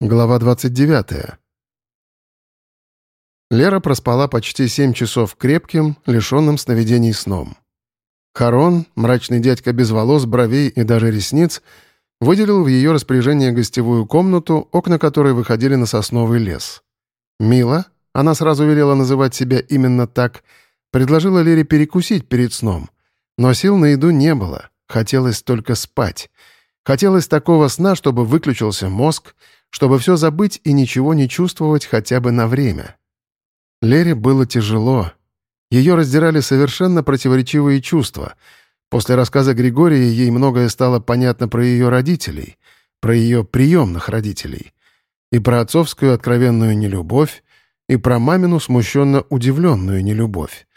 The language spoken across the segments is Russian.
Глава 29. Лера проспала почти семь часов крепким, лишенным сновидений сном. Харон, мрачный дядька без волос, бровей и даже ресниц, выделил в ее распоряжение гостевую комнату, окна которой выходили на сосновый лес. Мила, она сразу велела называть себя именно так, предложила Лере перекусить перед сном. Но сил на еду не было, хотелось только спать. Хотелось такого сна, чтобы выключился мозг, чтобы все забыть и ничего не чувствовать хотя бы на время. Лере было тяжело. Ее раздирали совершенно противоречивые чувства. После рассказа Григория ей многое стало понятно про ее родителей, про ее приемных родителей, и про отцовскую откровенную нелюбовь, и про мамину смущенно удивленную нелюбовь.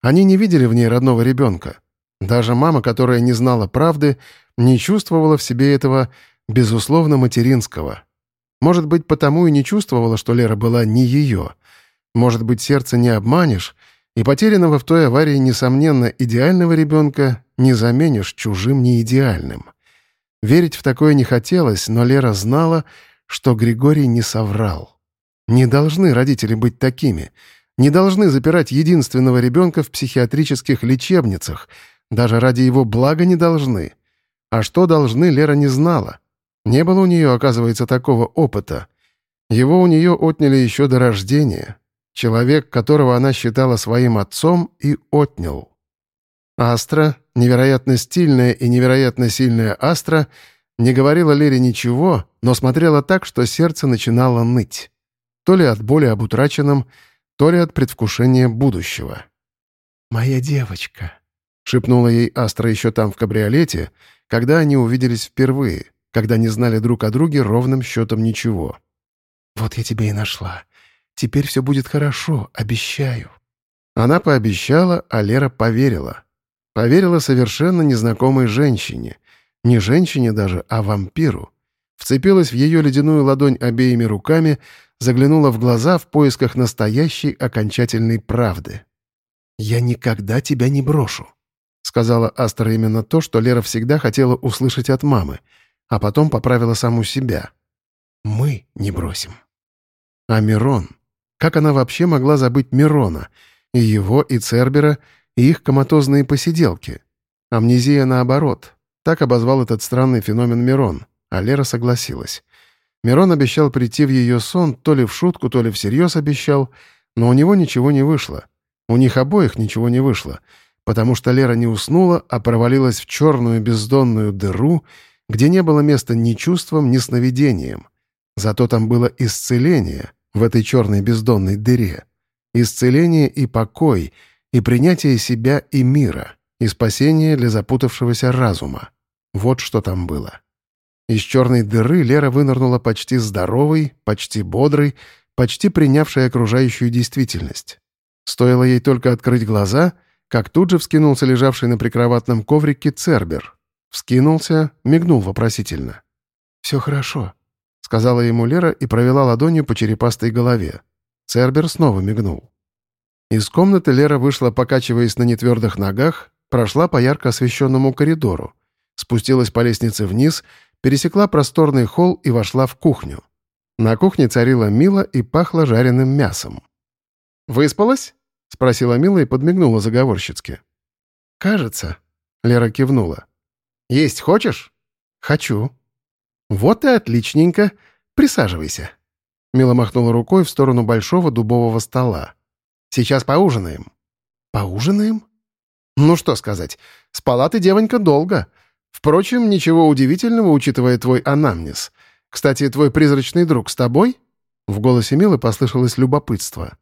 Они не видели в ней родного ребенка. Даже мама, которая не знала правды, не чувствовала в себе этого, безусловно, материнского. Может быть, потому и не чувствовала, что Лера была не ее. Может быть, сердце не обманешь, и потерянного в той аварии, несомненно, идеального ребенка не заменишь чужим неидеальным. Верить в такое не хотелось, но Лера знала, что Григорий не соврал. Не должны родители быть такими. Не должны запирать единственного ребенка в психиатрических лечебницах. Даже ради его блага не должны. А что должны, Лера не знала. Не было у нее, оказывается, такого опыта. Его у нее отняли еще до рождения. Человек, которого она считала своим отцом, и отнял. Астра, невероятно стильная и невероятно сильная Астра, не говорила Лере ничего, но смотрела так, что сердце начинало ныть. То ли от боли об утраченном, то ли от предвкушения будущего. «Моя девочка», — шепнула ей Астра еще там в кабриолете, когда они увиделись впервые когда не знали друг о друге ровным счетом ничего. «Вот я тебя и нашла. Теперь все будет хорошо, обещаю». Она пообещала, а Лера поверила. Поверила совершенно незнакомой женщине. Не женщине даже, а вампиру. Вцепилась в ее ледяную ладонь обеими руками, заглянула в глаза в поисках настоящей окончательной правды. «Я никогда тебя не брошу», — сказала Астра именно то, что Лера всегда хотела услышать от мамы — а потом поправила саму себя. «Мы не бросим». А Мирон? Как она вообще могла забыть Мирона? И его, и Цербера, и их коматозные посиделки? Амнезия наоборот. Так обозвал этот странный феномен Мирон, а Лера согласилась. Мирон обещал прийти в ее сон, то ли в шутку, то ли всерьез обещал, но у него ничего не вышло. У них обоих ничего не вышло, потому что Лера не уснула, а провалилась в черную бездонную дыру где не было места ни чувствам, ни сновидениям. Зато там было исцеление в этой черной бездонной дыре. Исцеление и покой, и принятие себя и мира, и спасение для запутавшегося разума. Вот что там было. Из черной дыры Лера вынырнула почти здоровой, почти бодрой, почти принявшей окружающую действительность. Стоило ей только открыть глаза, как тут же вскинулся лежавший на прикроватном коврике Цербер, Вскинулся, мигнул вопросительно. «Все хорошо», — сказала ему Лера и провела ладонью по черепастой голове. Цербер снова мигнул. Из комнаты Лера вышла, покачиваясь на нетвердых ногах, прошла по ярко освещенному коридору, спустилась по лестнице вниз, пересекла просторный холл и вошла в кухню. На кухне царила Мила и пахло жареным мясом. «Выспалась?» — спросила Мила и подмигнула заговорщицки. «Кажется», — Лера кивнула. Есть хочешь?» «Хочу». «Вот и отличненько. Присаживайся». Мила махнула рукой в сторону большого дубового стола. «Сейчас поужинаем». «Поужинаем?» «Ну что сказать, спала ты, девонька, долго. Впрочем, ничего удивительного, учитывая твой анамнез. Кстати, твой призрачный друг с тобой?» В голосе Милы послышалось любопытство.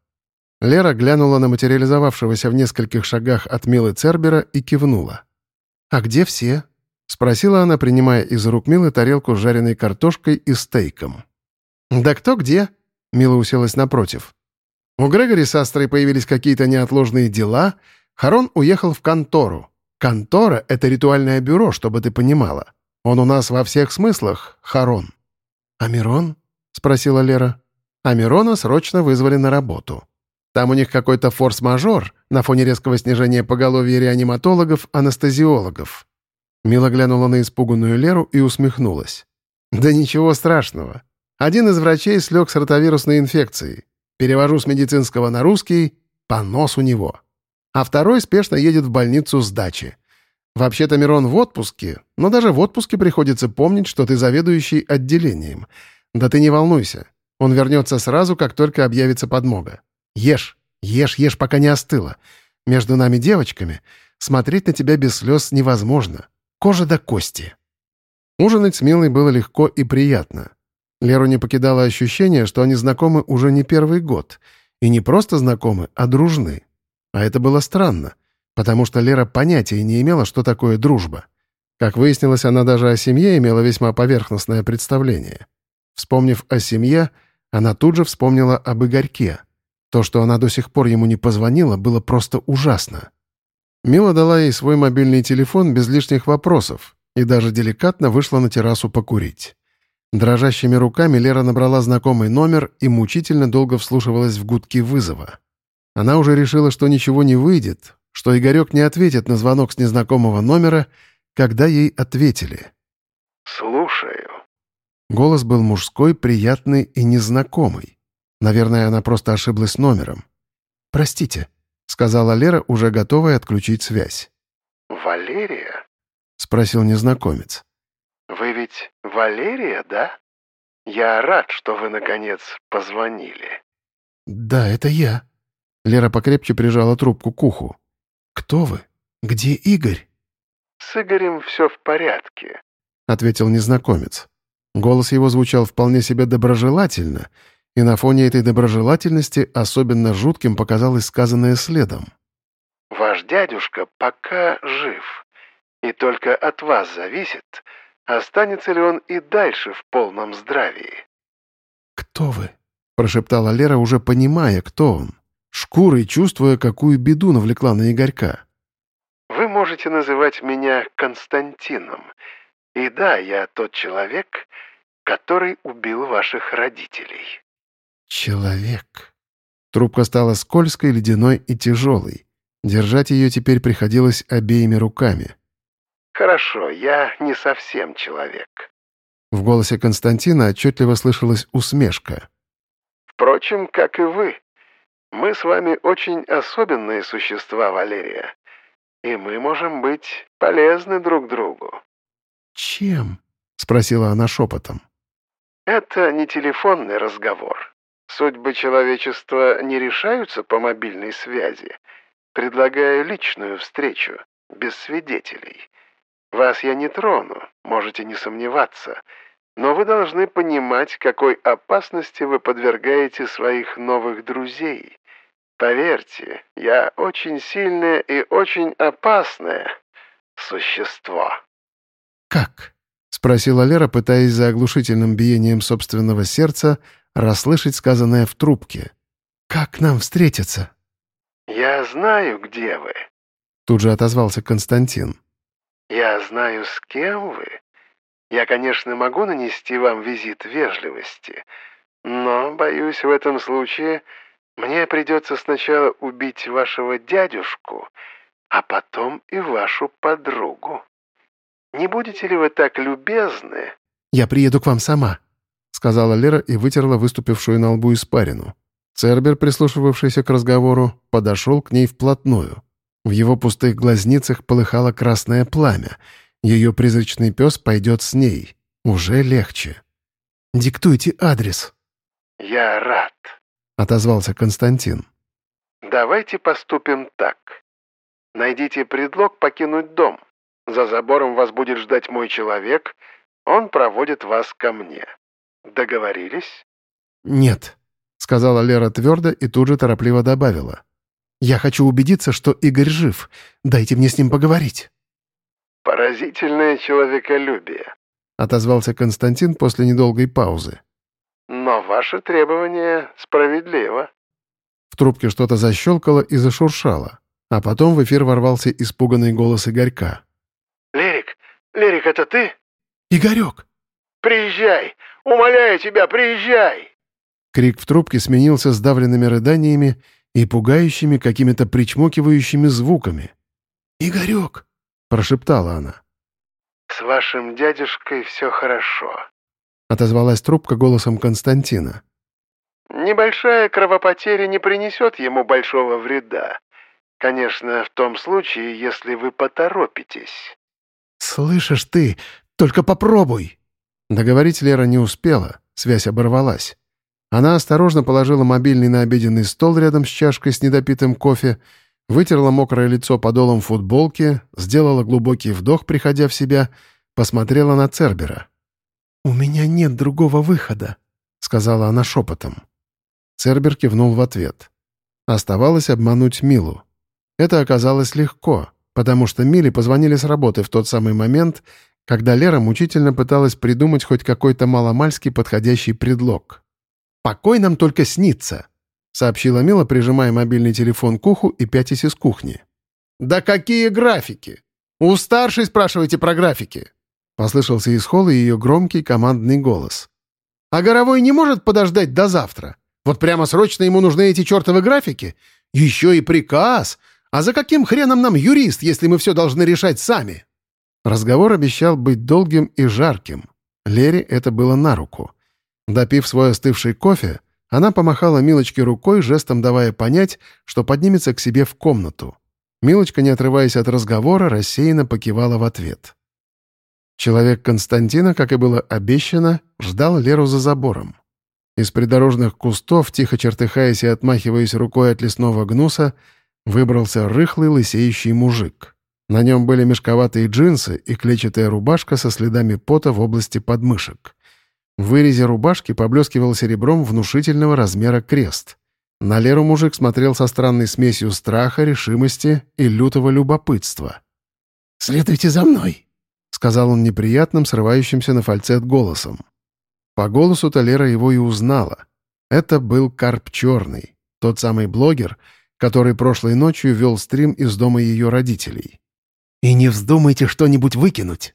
Лера глянула на материализовавшегося в нескольких шагах от Милы Цербера и кивнула. «А где все?» — спросила она, принимая из рук Милы тарелку с жареной картошкой и стейком. «Да кто где?» — Мила уселась напротив. «У Грегори с Астрой появились какие-то неотложные дела. Харон уехал в контору. Контора — это ритуальное бюро, чтобы ты понимала. Он у нас во всех смыслах, Харон». «А Мирон?» — спросила Лера. А Мирона срочно вызвали на работу. Там у них какой-то форс-мажор на фоне резкого снижения поголовья реаниматологов, анестезиологов. Мила глянула на испуганную Леру и усмехнулась. «Да ничего страшного. Один из врачей слег с ротовирусной инфекцией. Перевожу с медицинского на русский «понос у него». А второй спешно едет в больницу с дачи. Вообще-то Мирон в отпуске, но даже в отпуске приходится помнить, что ты заведующий отделением. Да ты не волнуйся. Он вернется сразу, как только объявится подмога. Ешь, ешь, ешь, пока не остыло. Между нами девочками смотреть на тебя без слез невозможно. Кожа до кости. Ужинать с Милой было легко и приятно. Леру не покидало ощущение, что они знакомы уже не первый год. И не просто знакомы, а дружны. А это было странно, потому что Лера понятия не имела, что такое дружба. Как выяснилось, она даже о семье имела весьма поверхностное представление. Вспомнив о семье, она тут же вспомнила об Игорьке. То, что она до сих пор ему не позвонила, было просто ужасно. Мила дала ей свой мобильный телефон без лишних вопросов и даже деликатно вышла на террасу покурить. Дрожащими руками Лера набрала знакомый номер и мучительно долго вслушивалась в гудки вызова. Она уже решила, что ничего не выйдет, что Игорек не ответит на звонок с незнакомого номера, когда ей ответили. «Слушаю». Голос был мужской, приятный и незнакомый. Наверное, она просто ошиблась номером. «Простите», — сказала Лера, уже готовая отключить связь. «Валерия?» — спросил незнакомец. «Вы ведь Валерия, да? Я рад, что вы, наконец, позвонили». «Да, это я». Лера покрепче прижала трубку к уху. «Кто вы? Где Игорь?» «С Игорем все в порядке», — ответил незнакомец. Голос его звучал вполне себе доброжелательно, и на фоне этой доброжелательности особенно жутким показалось сказанное следом. «Ваш дядюшка пока жив, и только от вас зависит, Останется ли он и дальше в полном здравии? «Кто вы?» — прошептала Лера, уже понимая, кто он. Шкурой чувствуя, какую беду навлекла на Игорька. «Вы можете называть меня Константином. И да, я тот человек, который убил ваших родителей». «Человек». Трубка стала скользкой, ледяной и тяжелой. Держать ее теперь приходилось обеими руками. «Хорошо, я не совсем человек». В голосе Константина отчетливо слышалась усмешка. «Впрочем, как и вы. Мы с вами очень особенные существа, Валерия. И мы можем быть полезны друг другу». «Чем?» — спросила она шепотом. «Это не телефонный разговор. Судьбы человечества не решаются по мобильной связи. Предлагаю личную встречу, без свидетелей. Вас я не трону, можете не сомневаться, но вы должны понимать, какой опасности вы подвергаете своих новых друзей. Поверьте, я очень сильное и очень опасное существо». «Как?» — спросила Лера, пытаясь за оглушительным биением собственного сердца расслышать сказанное в трубке. «Как нам встретиться?» «Я знаю, где вы», — тут же отозвался Константин. «Я знаю, с кем вы. Я, конечно, могу нанести вам визит вежливости, но, боюсь, в этом случае мне придется сначала убить вашего дядюшку, а потом и вашу подругу. Не будете ли вы так любезны?» «Я приеду к вам сама», — сказала Лера и вытерла выступившую на лбу испарину. Цербер, прислушивавшийся к разговору, подошел к ней вплотную. В его пустых глазницах полыхало красное пламя. Ее призрачный пес пойдет с ней. Уже легче. «Диктуйте адрес». «Я рад», — отозвался Константин. «Давайте поступим так. Найдите предлог покинуть дом. За забором вас будет ждать мой человек. Он проводит вас ко мне. Договорились?» «Нет», — сказала Лера твердо и тут же торопливо добавила. Я хочу убедиться, что Игорь жив. Дайте мне с ним поговорить». «Поразительное человеколюбие», — отозвался Константин после недолгой паузы. «Но ваше требование справедливо». В трубке что-то защелкало и зашуршало, а потом в эфир ворвался испуганный голос Игорька. «Лерик, Лерик, это ты?» «Игорек!» «Приезжай! Умоляю тебя, приезжай!» Крик в трубке сменился сдавленными рыданиями, и пугающими какими-то причмокивающими звуками. «Игорек!» — прошептала она. «С вашим дядюшкой все хорошо», — отозвалась трубка голосом Константина. Небольшая кровопотеря не принесет ему большого вреда. Конечно, в том случае, если вы поторопитесь. «Слышишь ты, только попробуй!» Договорить Лера не успела, связь оборвалась. Она осторожно положила мобильный на обеденный стол рядом с чашкой с недопитым кофе, вытерла мокрое лицо подолом футболки, сделала глубокий вдох, приходя в себя, посмотрела на Цербера. «У меня нет другого выхода», — сказала она шепотом. Цербер кивнул в ответ. Оставалось обмануть Милу. Это оказалось легко, потому что Миле позвонили с работы в тот самый момент, когда Лера мучительно пыталась придумать хоть какой-то маломальский подходящий предлог. «Покой нам только снится», — сообщила Мила, прижимая мобильный телефон к уху и пятясь из кухни. «Да какие графики? У старшей спрашивайте про графики!» Послышался из холла ее громкий командный голос. «А Горовой не может подождать до завтра? Вот прямо срочно ему нужны эти чертовы графики? Еще и приказ! А за каким хреном нам юрист, если мы все должны решать сами?» Разговор обещал быть долгим и жарким. Лере это было на руку. Допив свой остывший кофе, она помахала Милочке рукой, жестом давая понять, что поднимется к себе в комнату. Милочка, не отрываясь от разговора, рассеянно покивала в ответ. Человек Константина, как и было обещано, ждал Леру за забором. Из придорожных кустов, тихо чертыхаясь и отмахиваясь рукой от лесного гнуса, выбрался рыхлый лысеющий мужик. На нем были мешковатые джинсы и клетчатая рубашка со следами пота в области подмышек. В вырезе рубашки поблескивал серебром внушительного размера крест. На Леру мужик смотрел со странной смесью страха, решимости и лютого любопытства. «Следуйте за мной», — сказал он неприятным, срывающимся на фальцет голосом. По голосу-то Лера его и узнала. Это был Карп Черный, тот самый блогер, который прошлой ночью вел стрим из дома ее родителей. «И не вздумайте что-нибудь выкинуть!»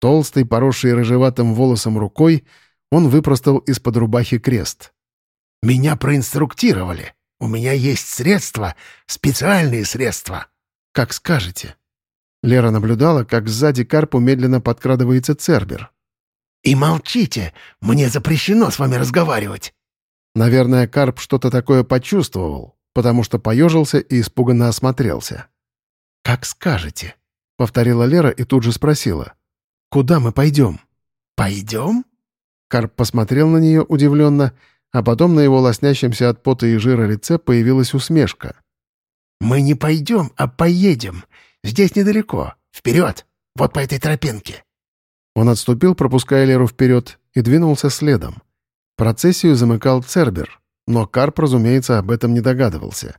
Толстый, поросший рыжеватым волосом рукой, он выпростал из-под рубахи крест. «Меня проинструктировали. У меня есть средства, специальные средства». «Как скажете». Лера наблюдала, как сзади карпу медленно подкрадывается Цербер. «И молчите! Мне запрещено с вами разговаривать!» Наверное, карп что-то такое почувствовал, потому что поежился и испуганно осмотрелся. «Как скажете», — повторила Лера и тут же спросила. «Куда мы пойдем?» «Пойдем?» Карп посмотрел на нее удивленно, а потом на его лоснящемся от пота и жира лице появилась усмешка. «Мы не пойдем, а поедем. Здесь недалеко. Вперед! Вот по этой тропинке!» Он отступил, пропуская Леру вперед, и двинулся следом. Процессию замыкал Цербер, но Карп, разумеется, об этом не догадывался.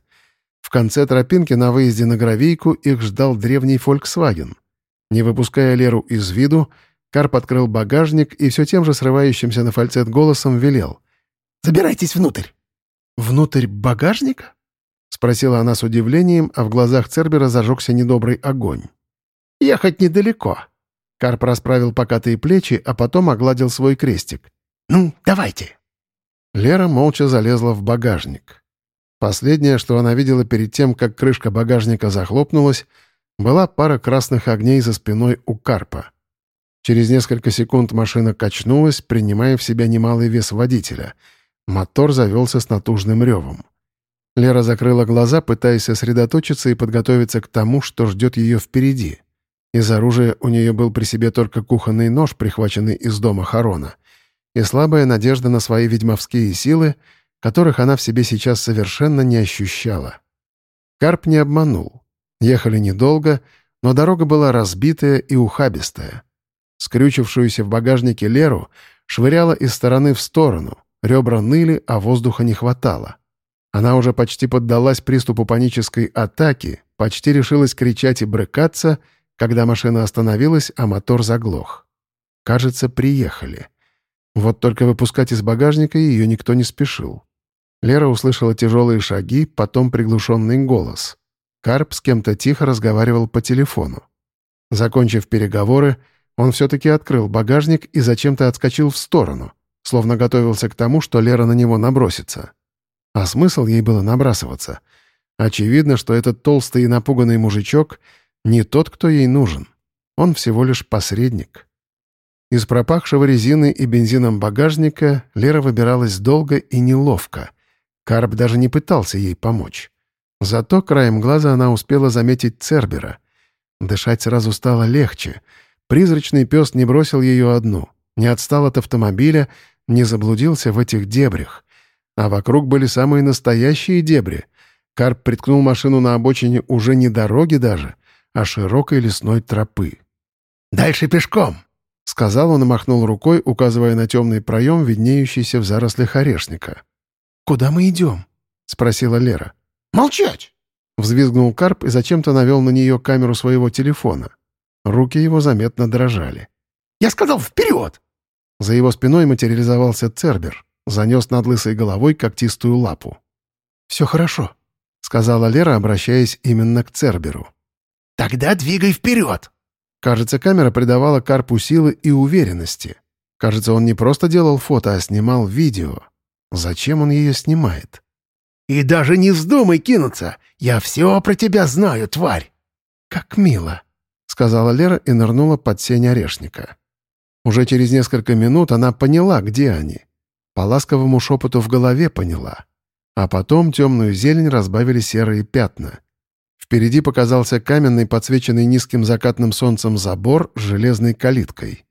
В конце тропинки на выезде на Гравийку их ждал древний «Фольксваген». Не выпуская Леру из виду, Карп открыл багажник и все тем же срывающимся на фальцет голосом велел. «Забирайтесь внутрь». «Внутрь багажника?» — спросила она с удивлением, а в глазах Цербера зажегся недобрый огонь. «Ехать недалеко». Карп расправил покатые плечи, а потом огладил свой крестик. «Ну, давайте». Лера молча залезла в багажник. Последнее, что она видела перед тем, как крышка багажника захлопнулась, была пара красных огней за спиной у Карпа. Через несколько секунд машина качнулась, принимая в себя немалый вес водителя. Мотор завелся с натужным ревом. Лера закрыла глаза, пытаясь сосредоточиться и подготовиться к тому, что ждет ее впереди. Из оружия у нее был при себе только кухонный нож, прихваченный из дома Харона, и слабая надежда на свои ведьмовские силы, которых она в себе сейчас совершенно не ощущала. Карп не обманул. Ехали недолго, но дорога была разбитая и ухабистая. Скрючившуюся в багажнике Леру швыряла из стороны в сторону, ребра ныли, а воздуха не хватало. Она уже почти поддалась приступу панической атаки, почти решилась кричать и брыкаться, когда машина остановилась, а мотор заглох. Кажется, приехали. Вот только выпускать из багажника ее никто не спешил. Лера услышала тяжелые шаги, потом приглушенный голос. Карп с кем-то тихо разговаривал по телефону. Закончив переговоры, он все-таки открыл багажник и зачем-то отскочил в сторону, словно готовился к тому, что Лера на него набросится. А смысл ей было набрасываться. Очевидно, что этот толстый и напуганный мужичок не тот, кто ей нужен. Он всего лишь посредник. Из пропахшего резины и бензином багажника Лера выбиралась долго и неловко. Карп даже не пытался ей помочь. Зато краем глаза она успела заметить Цербера. Дышать сразу стало легче. Призрачный пес не бросил ее одну, не отстал от автомобиля, не заблудился в этих дебрях. А вокруг были самые настоящие дебри. Карп приткнул машину на обочине уже не дороги даже, а широкой лесной тропы. «Дальше пешком!» — сказал он и махнул рукой, указывая на темный проем, виднеющийся в зарослях орешника. «Куда мы идем?» — спросила Лера. «Молчать!» — взвизгнул Карп и зачем-то навел на нее камеру своего телефона. Руки его заметно дрожали. «Я сказал, вперед!» За его спиной материализовался Цербер, занес над лысой головой когтистую лапу. «Все хорошо», — сказала Лера, обращаясь именно к Церберу. «Тогда двигай вперед!» Кажется, камера придавала Карпу силы и уверенности. Кажется, он не просто делал фото, а снимал видео. Зачем он ее снимает? «И даже не вздумай кинуться! Я все про тебя знаю, тварь!» «Как мило!» — сказала Лера и нырнула под сень орешника. Уже через несколько минут она поняла, где они. По ласковому шепоту в голове поняла. А потом темную зелень разбавили серые пятна — Впереди показался каменный, подсвеченный низким закатным солнцем забор с железной калиткой.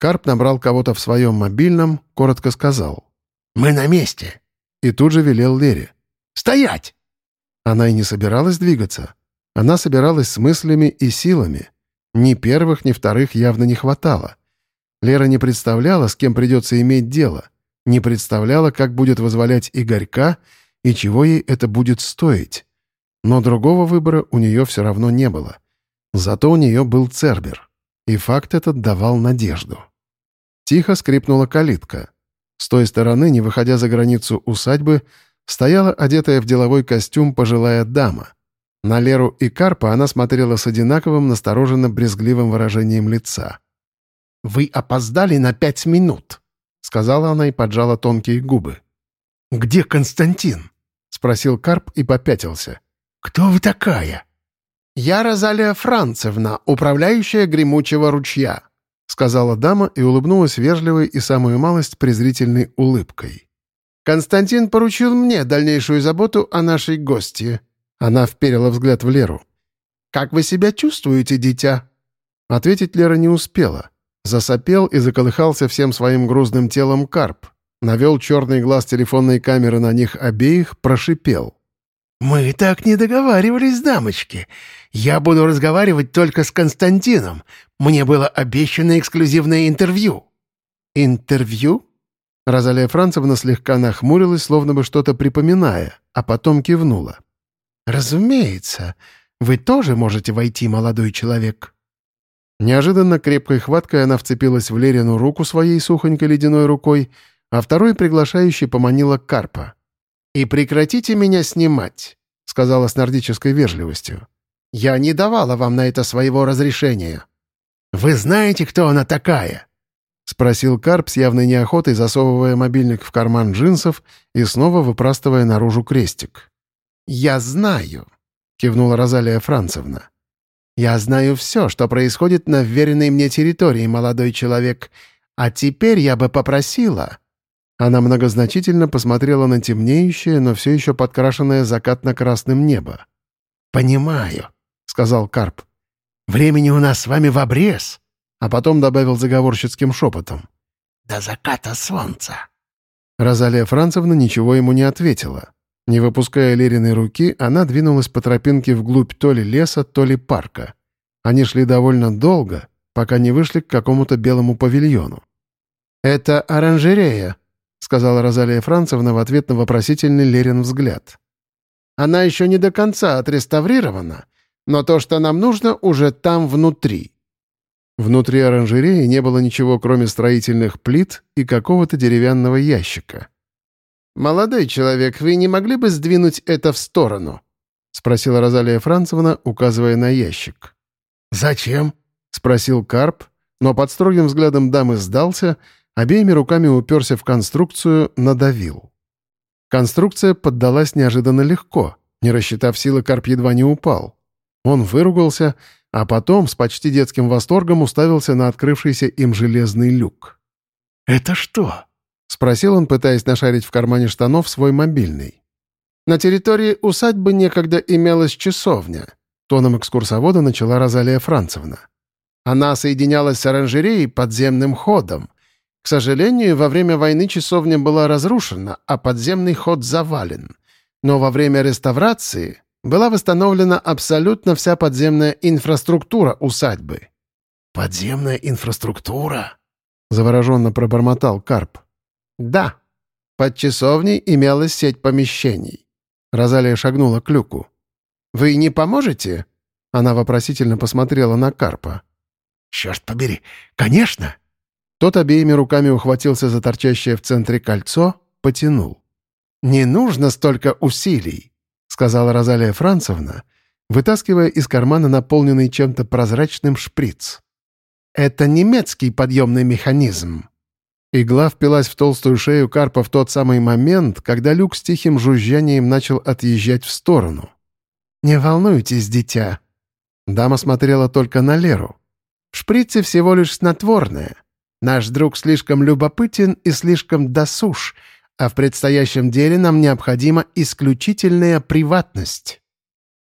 Карп набрал кого-то в своем мобильном, коротко сказал. «Мы на месте!» И тут же велел Лере. «Стоять!» Она и не собиралась двигаться. Она собиралась с мыслями и силами. Ни первых, ни вторых явно не хватало. Лера не представляла, с кем придется иметь дело. Не представляла, как будет возволять Игорька и чего ей это будет стоить. Но другого выбора у нее все равно не было. Зато у нее был Цербер. И факт этот давал надежду. Тихо скрипнула калитка. С той стороны, не выходя за границу усадьбы, стояла одетая в деловой костюм пожилая дама. На Леру и Карпа она смотрела с одинаковым настороженно-брезгливым выражением лица. «Вы опоздали на пять минут», — сказала она и поджала тонкие губы. «Где Константин?» — спросил Карп и попятился. «Кто вы такая?» «Я Розалия Францевна, управляющая гремучего ручья», — сказала дама и улыбнулась вежливой и самую малость презрительной улыбкой. «Константин поручил мне дальнейшую заботу о нашей гости». Она вперила взгляд в Леру. «Как вы себя чувствуете, дитя?» Ответить Лера не успела. Засопел и заколыхался всем своим грузным телом карп. Навел черный глаз телефонной камеры на них обеих, прошипел. «Мы так не договаривались, дамочки. Я буду разговаривать только с Константином. Мне было обещано эксклюзивное интервью». «Интервью?» Розалия Францевна слегка нахмурилась, словно бы что-то припоминая, а потом кивнула. «Разумеется. Вы тоже можете войти, молодой человек». Неожиданно крепкой хваткой она вцепилась в Лерину руку своей сухонькой ледяной рукой, а второй приглашающий поманила Карпа. «И прекратите меня снимать», — сказала с нордической вежливостью. «Я не давала вам на это своего разрешения». «Вы знаете, кто она такая?» — спросил Карп с явной неохотой, засовывая мобильник в карман джинсов и снова выпрастывая наружу крестик. «Я знаю», — кивнула Розалия Францевна. «Я знаю все, что происходит на вверенной мне территории, молодой человек. А теперь я бы попросила...» Она многозначительно посмотрела на темнеющее, но все еще подкрашенное закатно-красным небо. «Понимаю», — сказал Карп. «Времени у нас с вами в обрез», а потом добавил заговорщицким шепотом. «До заката солнца». Розалия Францевна ничего ему не ответила. Не выпуская Лериной руки, она двинулась по тропинке вглубь то ли леса, то ли парка. Они шли довольно долго, пока не вышли к какому-то белому павильону. «Это оранжерея», — сказала Розалия Францевна в ответ на вопросительный Лерин взгляд. «Она еще не до конца отреставрирована, но то, что нам нужно, уже там внутри». Внутри оранжереи не было ничего, кроме строительных плит и какого-то деревянного ящика. «Молодой человек, вы не могли бы сдвинуть это в сторону?» — спросила Розалия Францевна, указывая на ящик. «Зачем?» — спросил Карп, но под строгим взглядом дамы сдался — обеими руками уперся в конструкцию, надавил. Конструкция поддалась неожиданно легко. Не рассчитав силы, карп едва не упал. Он выругался, а потом с почти детским восторгом уставился на открывшийся им железный люк. «Это что?» — спросил он, пытаясь нашарить в кармане штанов свой мобильный. «На территории усадьбы некогда имелась часовня», — тоном экскурсовода начала Розалия Францевна. «Она соединялась с оранжереей подземным ходом. К сожалению, во время войны часовня была разрушена, а подземный ход завален. Но во время реставрации была восстановлена абсолютно вся подземная инфраструктура усадьбы». «Подземная инфраструктура?» — завороженно пробормотал Карп. «Да. Под часовней имелась сеть помещений». Розалия шагнула к люку. «Вы не поможете?» Она вопросительно посмотрела на Карпа. «Черт побери, конечно!» Тот обеими руками ухватился за торчащее в центре кольцо, потянул. «Не нужно столько усилий сказала Розалия Францевна, вытаскивая из кармана наполненный чем-то прозрачным шприц. «Это немецкий подъемный механизм». Игла впилась в толстую шею Карпа в тот самый момент, когда люк с тихим жужжанием начал отъезжать в сторону. «Не волнуйтесь, дитя». Дама смотрела только на Леру. «В шприце всего лишь снотворное. Наш друг слишком любопытен и слишком досуж, а в предстоящем деле нам необходима исключительная приватность».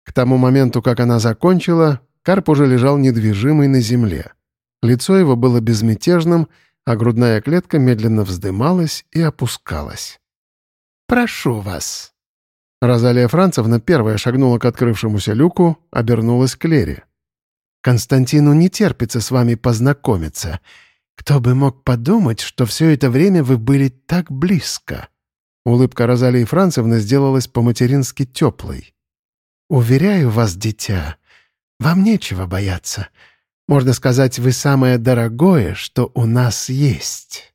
К тому моменту, как она закончила, Карп уже лежал недвижимый на земле. Лицо его было безмятежным, а грудная клетка медленно вздымалась и опускалась. «Прошу вас». Розалия Францевна первая шагнула к открывшемуся люку, обернулась к Лере. «Константину не терпится с вами познакомиться. «Кто бы мог подумать, что все это время вы были так близко?» Улыбка Розалии Францевны сделалась по-матерински теплой. «Уверяю вас, дитя, вам нечего бояться. Можно сказать, вы самое дорогое, что у нас есть».